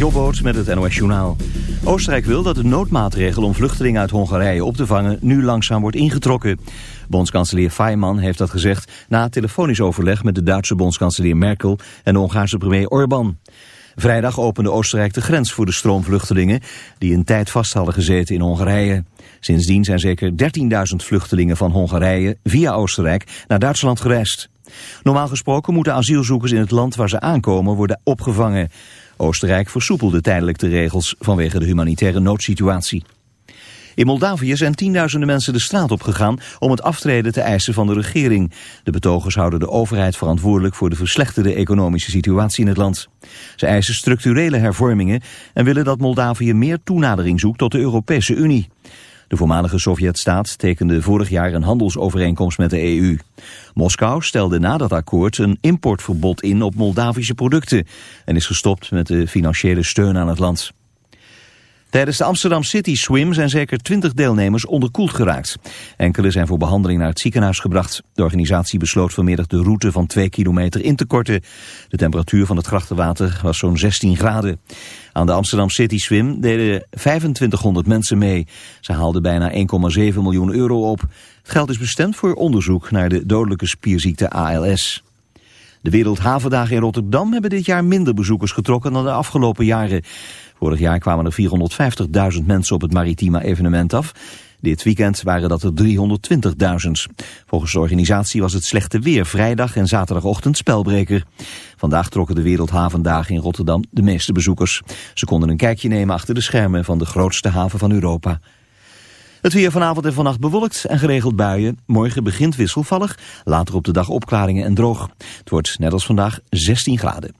Jobboot met het NOS Journaal. Oostenrijk wil dat de noodmaatregel om vluchtelingen uit Hongarije op te vangen nu langzaam wordt ingetrokken. Bondskanselier Fayman heeft dat gezegd na telefonisch overleg met de Duitse bondskanselier Merkel en de Hongaarse premier Orbán. Vrijdag opende Oostenrijk de grens voor de stroomvluchtelingen die een tijd vast hadden gezeten in Hongarije. Sindsdien zijn zeker 13.000 vluchtelingen van Hongarije via Oostenrijk naar Duitsland gereisd. Normaal gesproken moeten asielzoekers in het land waar ze aankomen worden opgevangen. Oostenrijk versoepelde tijdelijk de regels vanwege de humanitaire noodsituatie. In Moldavië zijn tienduizenden mensen de straat opgegaan om het aftreden te eisen van de regering. De betogers houden de overheid verantwoordelijk voor de verslechterde economische situatie in het land. Ze eisen structurele hervormingen en willen dat Moldavië meer toenadering zoekt tot de Europese Unie. De voormalige Sovjetstaat tekende vorig jaar een handelsovereenkomst met de EU. Moskou stelde na dat akkoord een importverbod in op Moldavische producten... en is gestopt met de financiële steun aan het land. Tijdens de Amsterdam City Swim zijn zeker 20 deelnemers onderkoeld geraakt. Enkele zijn voor behandeling naar het ziekenhuis gebracht. De organisatie besloot vanmiddag de route van 2 kilometer in te korten. De temperatuur van het grachtenwater was zo'n 16 graden. Aan de Amsterdam City Swim deden 2500 mensen mee. Ze haalden bijna 1,7 miljoen euro op. Het geld is bestemd voor onderzoek naar de dodelijke spierziekte ALS. De Wereldhavendagen in Rotterdam hebben dit jaar minder bezoekers getrokken dan de afgelopen jaren. Vorig jaar kwamen er 450.000 mensen op het maritieme evenement af. Dit weekend waren dat er 320.000. Volgens de organisatie was het slechte weer vrijdag en zaterdagochtend spelbreker. Vandaag trokken de Wereldhavendagen in Rotterdam de meeste bezoekers. Ze konden een kijkje nemen achter de schermen van de grootste haven van Europa. Het weer vanavond en vannacht bewolkt en geregeld buien. Morgen begint wisselvallig, later op de dag opklaringen en droog. Het wordt net als vandaag 16 graden.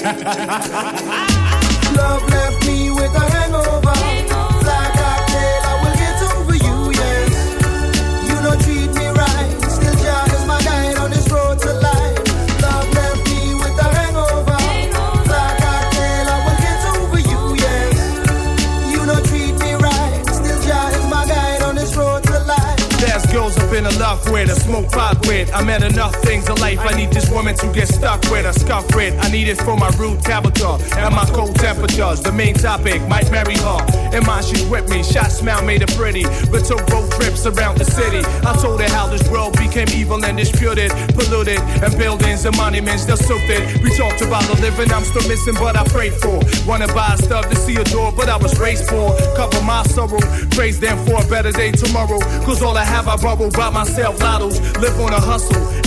Love love with, I smoke pot with. I met enough things in life. I need this woman to get stuck with, a scuff with. I need it for my rude tabletop and my cold temperatures. The main topic might marry her. In mind, she's with me. Shot smile made her pretty, but took road trips around the city. I told her how this world became evil and disputed, polluted, and buildings and monuments they're it. We talked about the living I'm still missing, but I prayed for. Wanna buy stuff to see a door, but I was raised for. Cover my sorrow, praise them for a better day tomorrow. Cause all I have, I borrow by myself. Lottos, live on a hustle.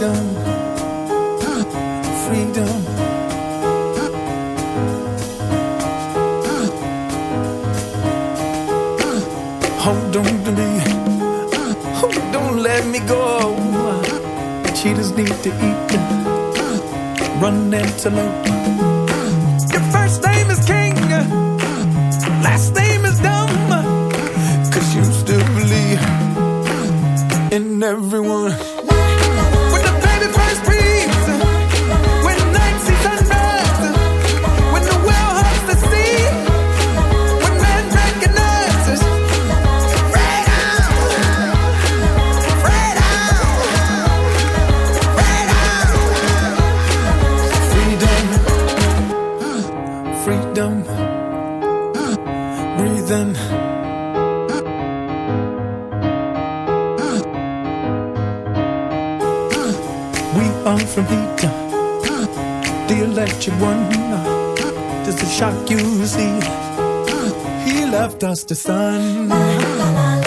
freedom, freedom. Hold on to me, don't let me go. Cheetahs need to eat, run antelope. Your first name is King, you won. Uh, just to shock you, see, uh, he left us to sun.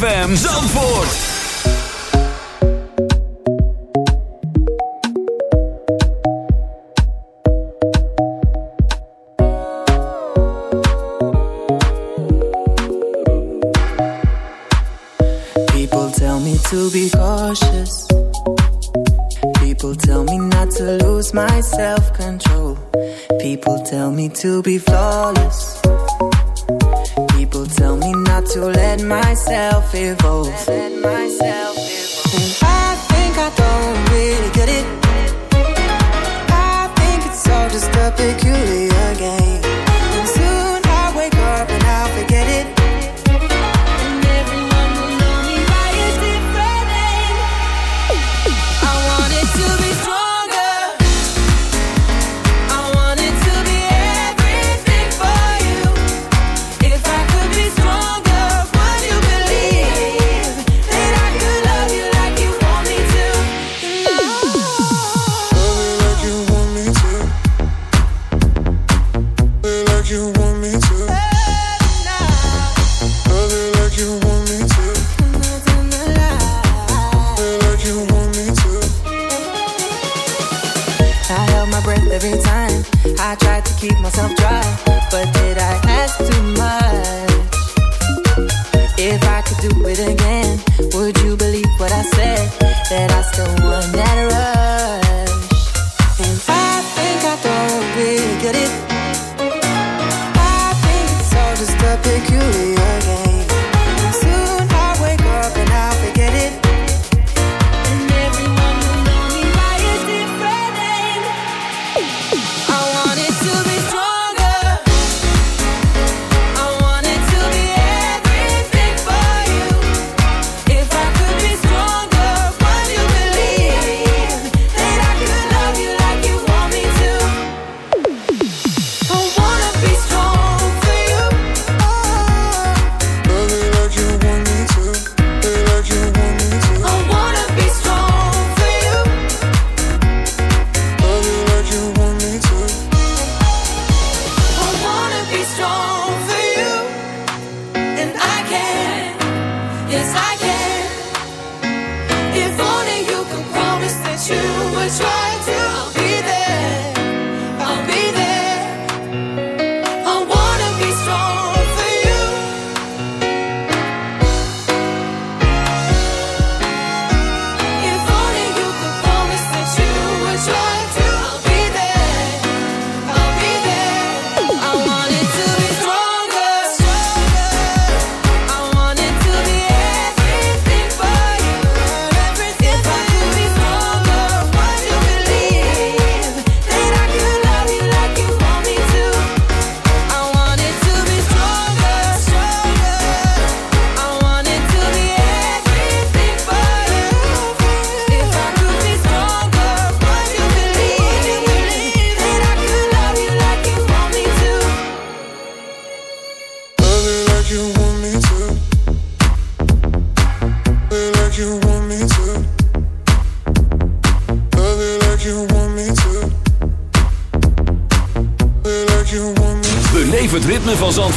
ZFM Zandvoort. every time. I tried to keep myself dry, but did I ask too much? If I could do it again, would you believe what I said? That I still want that rush. And I think I don't really get it. I think it's all just a peculiar.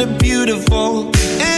and beautiful. And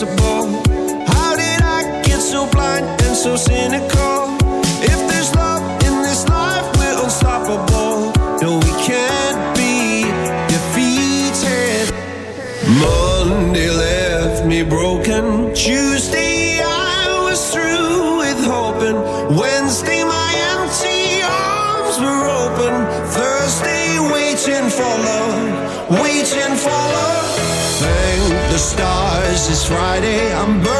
possible? How did I get so blind and so cynical? This is Friday, I'm burning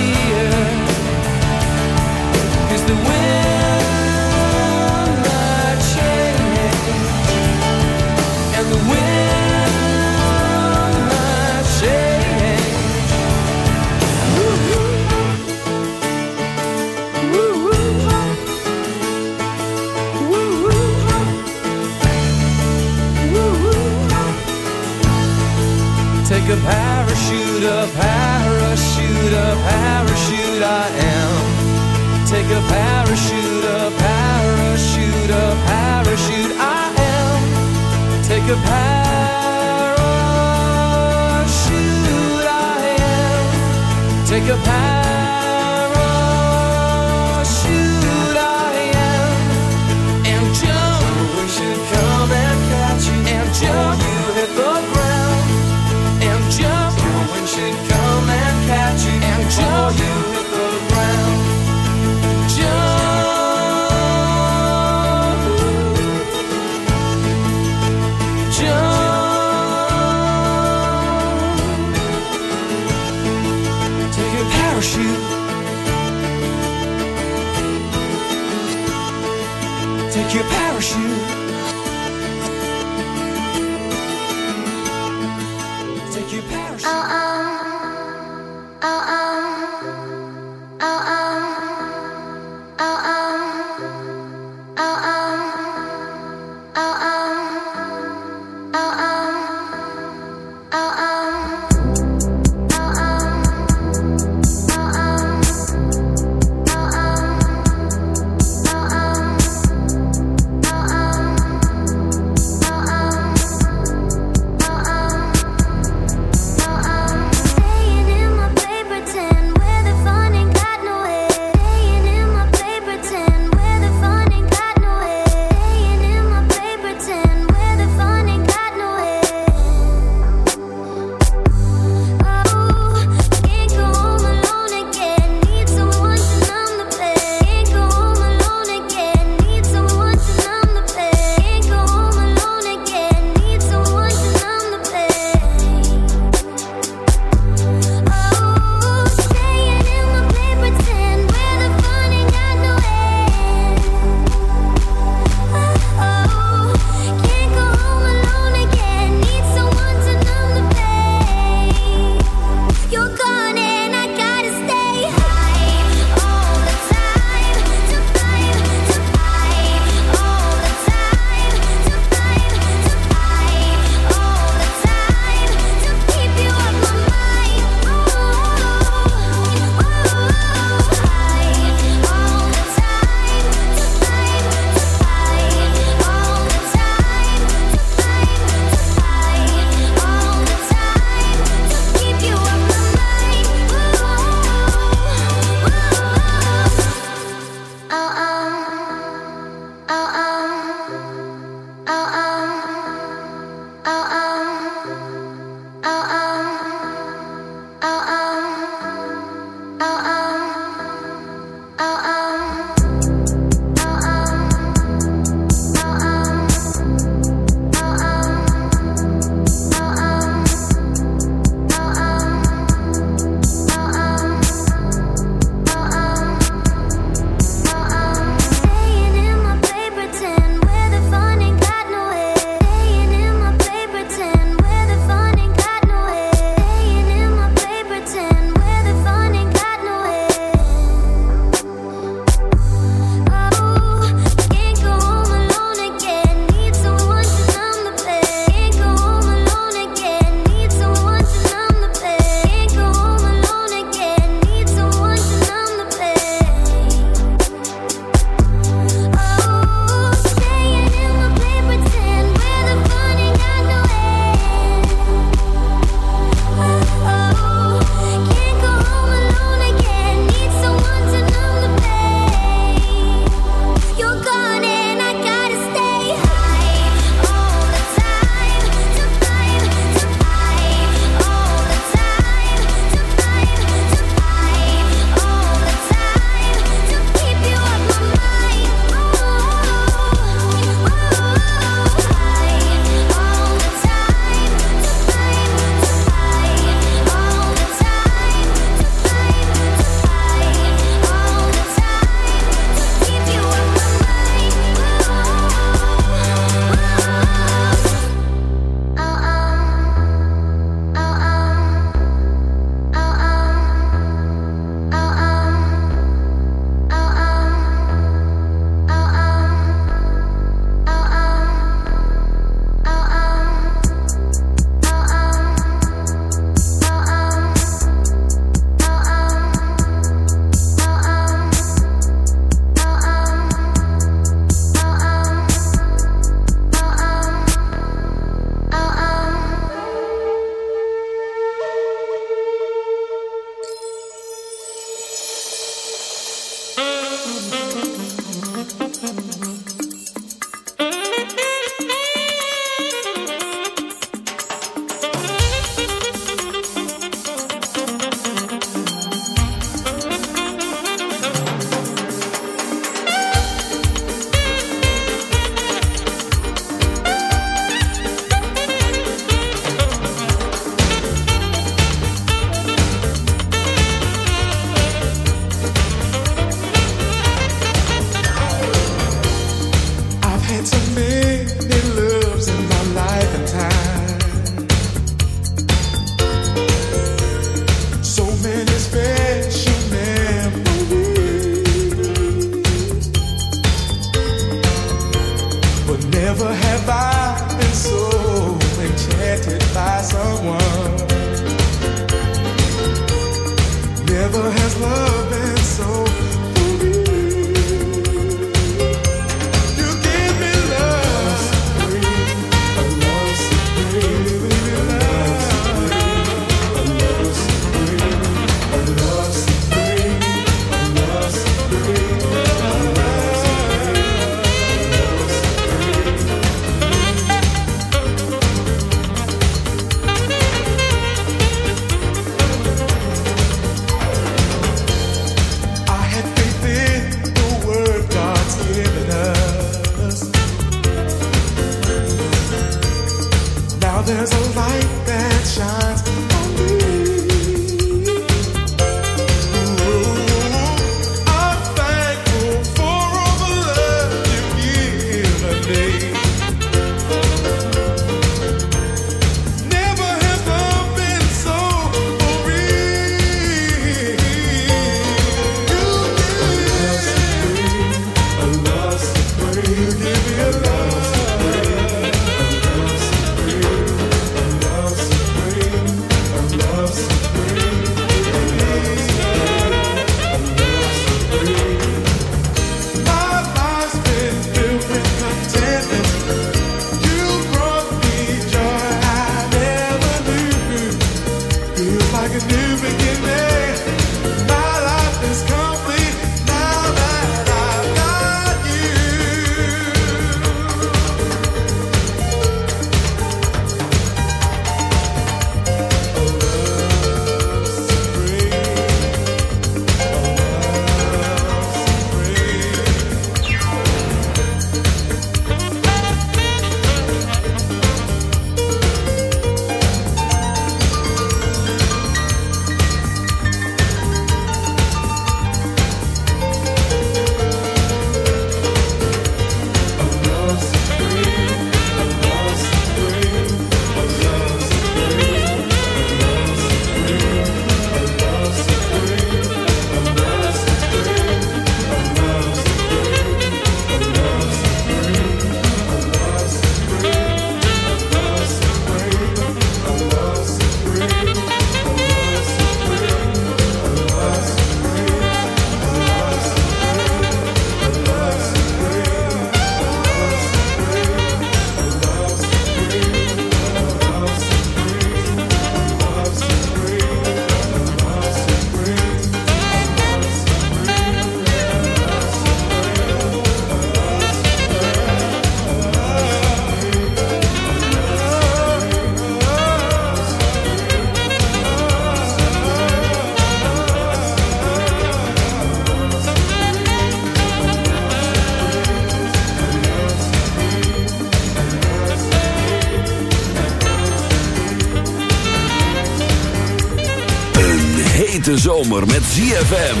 zomer met ZFM.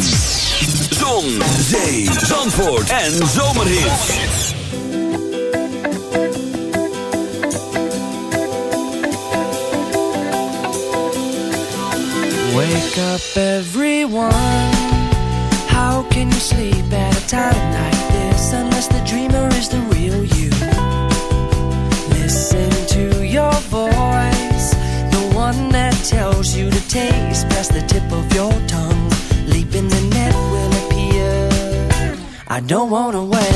Zon, zee, zandvoort en zomerhits. Wake up, everyone. How can you sleep at a time like this unless the dreamer is the real you? Listen to your voice, the one that tells you to taste past the tip of your I don't wanna wait